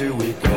do we go?